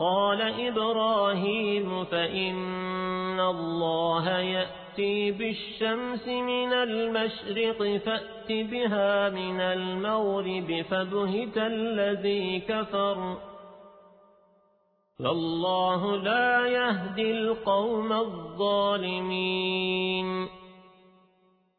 قال إبراهيم فإن الله يأتي بالشمس من المشرق فأت بها من المغرب فبهت الذي كفر والله لا يهدي القوم الظالمين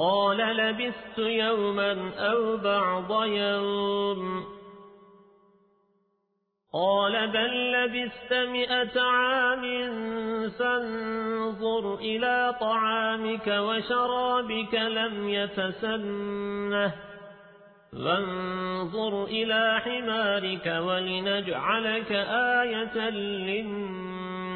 قال لبثت يوما أو بعض يوم. قال بل لبثت مئة عام فانظر إلى طعامك وشرابك لم يتسنه. وانظر إلى حمارك ولنجعلك آية للناس.